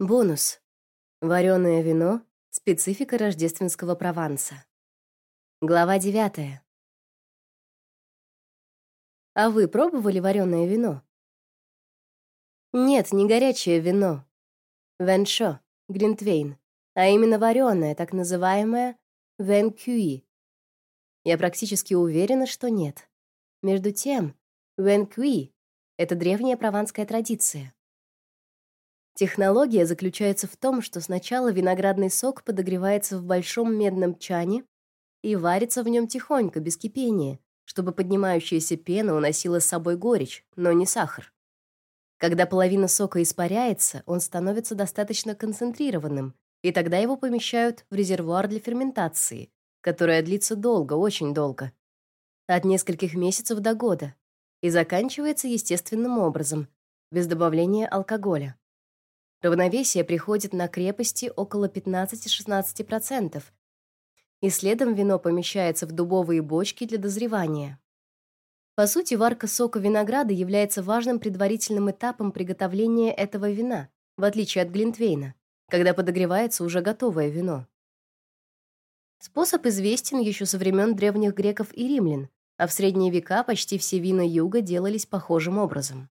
Бонус. Вареное вино — специфика рождественского Прованса. Глава 9. А вы пробовали вареное вино? Нет, не горячее вино. Веншо, глинтвейн, а именно вареное, так называемое венкюи. Я практически уверена, что нет. Между тем, венкюи — это древняя прованская традиция. Технология заключается в том, что сначала виноградный сок подогревается в большом медном чане и варится в нем тихонько, без кипения, чтобы поднимающаяся пена уносила с собой горечь, но не сахар. Когда половина сока испаряется, он становится достаточно концентрированным, и тогда его помещают в резервуар для ферментации, которая длится долго, очень долго. От нескольких месяцев до года. И заканчивается естественным образом, без добавления алкоголя. Равновесие приходит на крепости около 15-16%. И следом вино помещается в дубовые бочки для дозревания. По сути, варка сока винограда является важным предварительным этапом приготовления этого вина, в отличие от глинтвейна, когда подогревается уже готовое вино. Способ известен еще со времен древних греков и римлян, а в средние века почти все вина юга делались похожим образом.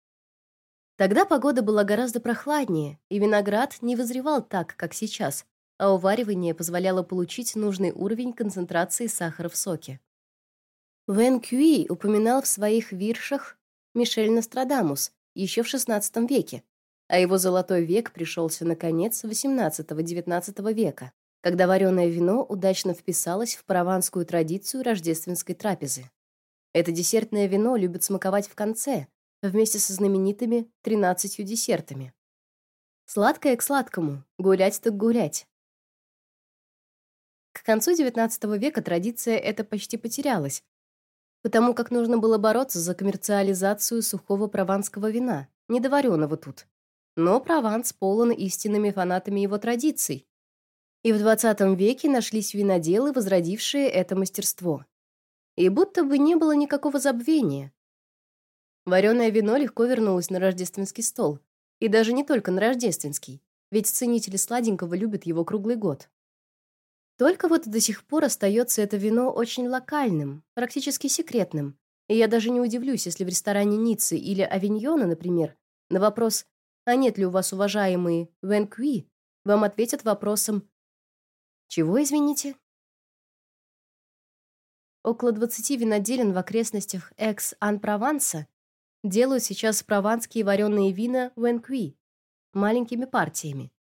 Тогда погода была гораздо прохладнее, и виноград не вызревал так, как сейчас, а уваривание позволяло получить нужный уровень концентрации сахара в соке. Вен Кюи упоминал в своих виршах Мишель Нострадамус еще в XVI веке, а его золотой век пришелся на конец XVIII-XIX века, когда вареное вино удачно вписалось в прованскую традицию рождественской трапезы. Это десертное вино любят смаковать в конце, вместе со знаменитыми тринадцатью десертами. Сладкое к сладкому, гулять так гулять. К концу XIX века традиция эта почти потерялась, потому как нужно было бороться за коммерциализацию сухого прованского вина, недоваренного тут. Но Прованс полон истинными фанатами его традиций. И в XX веке нашлись виноделы, возродившие это мастерство. И будто бы не было никакого забвения. Вареное вино легко вернулось на рождественский стол. И даже не только на рождественский, ведь ценители сладенького любят его круглый год. Только вот до сих пор остается это вино очень локальным, практически секретным. И я даже не удивлюсь, если в ресторане Ниццы или Авиньона, например, на вопрос «А нет ли у вас, уважаемые, венкуи?» вам ответят вопросом «Чего, извините?» Около 20 виноделин в окрестностях Экс-Ан-Прованса Делают сейчас прованские вареные вина Венкви маленькими партиями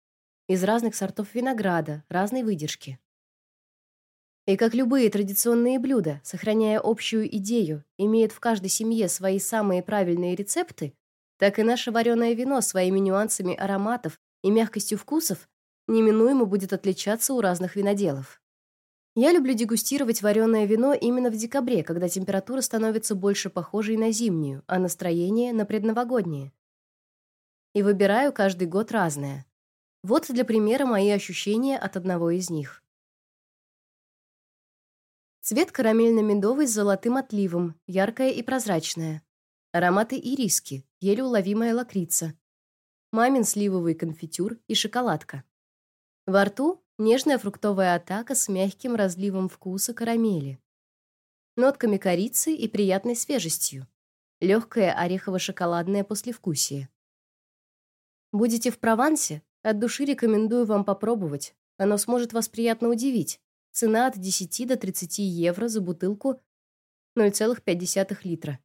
из разных сортов винограда, разной выдержки. И как любые традиционные блюда, сохраняя общую идею, имеют в каждой семье свои самые правильные рецепты, так и наше вареное вино своими нюансами ароматов и мягкостью вкусов неминуемо будет отличаться у разных виноделов. Я люблю дегустировать вареное вино именно в декабре, когда температура становится больше похожей на зимнюю, а настроение на предновогоднее. И выбираю каждый год разное. Вот для примера мои ощущения от одного из них. Цвет карамельно-медовый с золотым отливом, яркое и прозрачное. Ароматы ириски, еле уловимая лакрица. Мамин сливовый конфитюр и шоколадка. Во рту Нежная фруктовая атака с мягким разливом вкуса карамели. Нотками корицы и приятной свежестью. Легкое орехово-шоколадное послевкусие. Будете в Провансе? От души рекомендую вам попробовать. Оно сможет вас приятно удивить. Цена от 10 до 30 евро за бутылку 0,5 литра.